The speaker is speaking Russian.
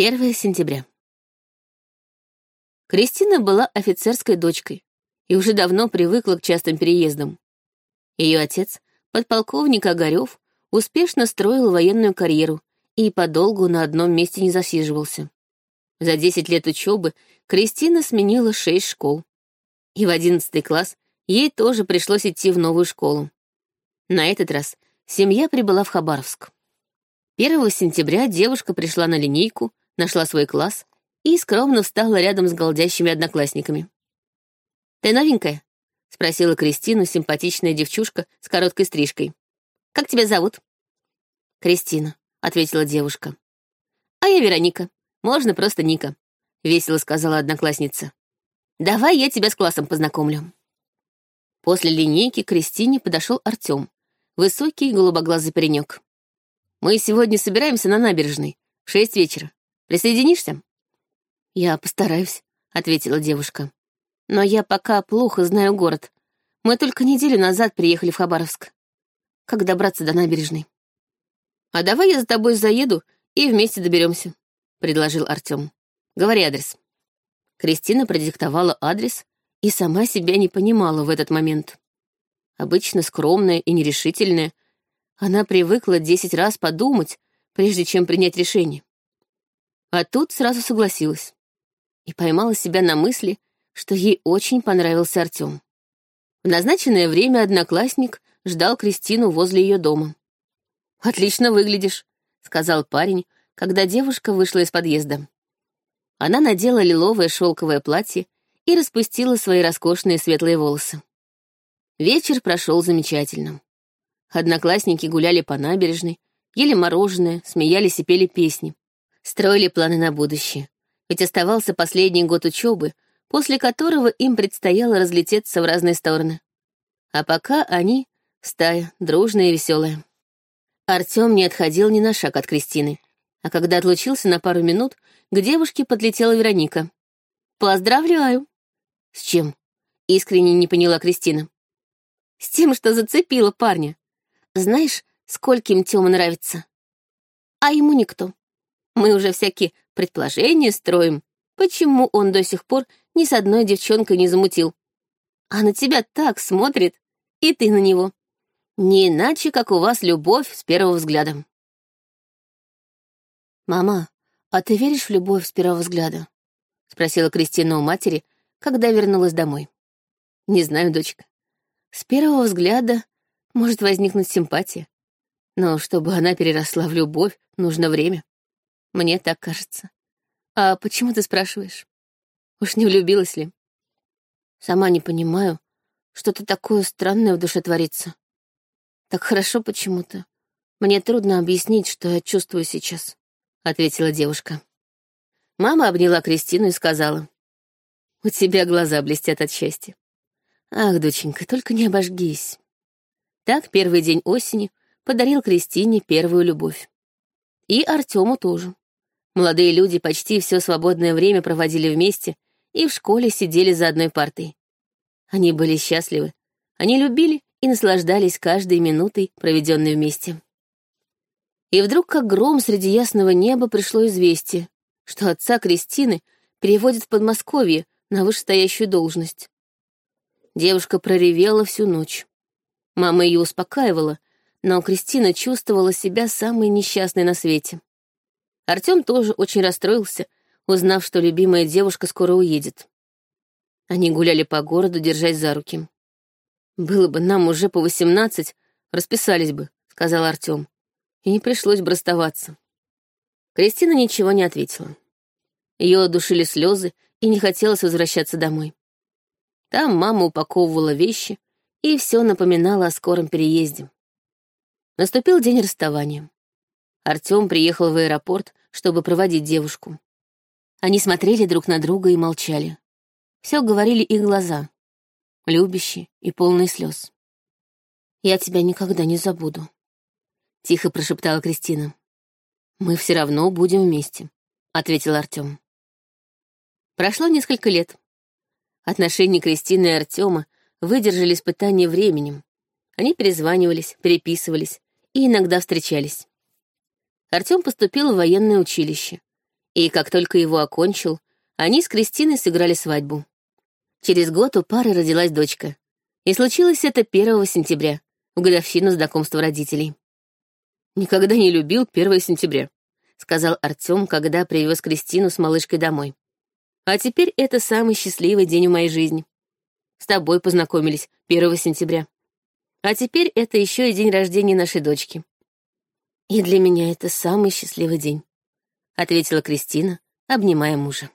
1 сентября. Кристина была офицерской дочкой и уже давно привыкла к частым переездам. Ее отец, подполковник Огарев, успешно строил военную карьеру и подолгу на одном месте не засиживался. За 10 лет учебы Кристина сменила 6 школ. И в 11 класс ей тоже пришлось идти в новую школу. На этот раз семья прибыла в Хабаровск. 1 сентября девушка пришла на линейку, нашла свой класс и скромно встала рядом с голдящими одноклассниками. «Ты новенькая?» — спросила Кристину симпатичная девчушка с короткой стрижкой. «Как тебя зовут?» «Кристина», — ответила девушка. «А я Вероника. Можно просто Ника», — весело сказала одноклассница. «Давай я тебя с классом познакомлю». После линейки к Кристине подошел Артем, высокий голубоглазый паренек. «Мы сегодня собираемся на набережной, в шесть вечера. Присоединишься?» «Я постараюсь», — ответила девушка. «Но я пока плохо знаю город. Мы только неделю назад приехали в Хабаровск. Как добраться до набережной?» «А давай я за тобой заеду и вместе доберемся», — предложил Артем. «Говори адрес». Кристина продиктовала адрес и сама себя не понимала в этот момент. Обычно скромная и нерешительная, она привыкла десять раз подумать, прежде чем принять решение. А тут сразу согласилась. И поймала себя на мысли, что ей очень понравился Артём. В назначенное время одноклассник ждал Кристину возле ее дома. «Отлично выглядишь», — сказал парень, когда девушка вышла из подъезда. Она надела лиловое шелковое платье и распустила свои роскошные светлые волосы. Вечер прошел замечательно. Одноклассники гуляли по набережной, ели мороженое, смеялись и пели песни строили планы на будущее. Ведь оставался последний год учебы, после которого им предстояло разлететься в разные стороны. А пока они — стая, дружная и веселая. Артем не отходил ни на шаг от Кристины, а когда отлучился на пару минут, к девушке подлетела Вероника. «Поздравляю!» «С чем?» — искренне не поняла Кристина. «С тем, что зацепила парня. Знаешь, скольким Тёма нравится?» «А ему никто. Мы уже всякие предположения строим, почему он до сих пор ни с одной девчонкой не замутил. А на тебя так смотрит, и ты на него. Не иначе, как у вас любовь с первого взгляда. «Мама, а ты веришь в любовь с первого взгляда?» — спросила Кристина у матери, когда вернулась домой. «Не знаю, дочка. С первого взгляда может возникнуть симпатия, но чтобы она переросла в любовь, нужно время. Мне так кажется. А почему ты спрашиваешь? Уж не влюбилась ли? Сама не понимаю, что-то такое странное в душе творится. Так хорошо почему-то. Мне трудно объяснить, что я чувствую сейчас, — ответила девушка. Мама обняла Кристину и сказала. У тебя глаза блестят от счастья. Ах, доченька, только не обожгись. Так первый день осени подарил Кристине первую любовь. И Артему тоже. Молодые люди почти все свободное время проводили вместе и в школе сидели за одной партой. Они были счастливы, они любили и наслаждались каждой минутой, проведенной вместе. И вдруг, как гром среди ясного неба, пришло известие, что отца Кристины переводят в Подмосковье на вышестоящую должность. Девушка проревела всю ночь. Мама ее успокаивала, но Кристина чувствовала себя самой несчастной на свете. Артём тоже очень расстроился, узнав, что любимая девушка скоро уедет. Они гуляли по городу, держась за руки. «Было бы нам уже по восемнадцать, расписались бы», — сказал Артём. «И не пришлось бы расставаться». Кристина ничего не ответила. Ее душили слезы, и не хотелось возвращаться домой. Там мама упаковывала вещи, и все напоминало о скором переезде. Наступил день расставания. Артём приехал в аэропорт, чтобы проводить девушку. Они смотрели друг на друга и молчали. Все говорили их глаза, любящие и полные слез. «Я тебя никогда не забуду», — тихо прошептала Кристина. «Мы все равно будем вместе», — ответил Артём. Прошло несколько лет. Отношения Кристины и Артема выдержали испытания временем. Они перезванивались, переписывались и иногда встречались. Артем поступил в военное училище, И как только его окончил, они с Кристиной сыграли свадьбу. Через год у пары родилась дочка. И случилось это 1 сентября, в годовщину знакомства родителей. «Никогда не любил 1 сентября», — сказал Артём, когда привез Кристину с малышкой домой. «А теперь это самый счастливый день в моей жизни. С тобой познакомились 1 сентября. А теперь это еще и день рождения нашей дочки. И для меня это самый счастливый день», — ответила Кристина, обнимая мужа.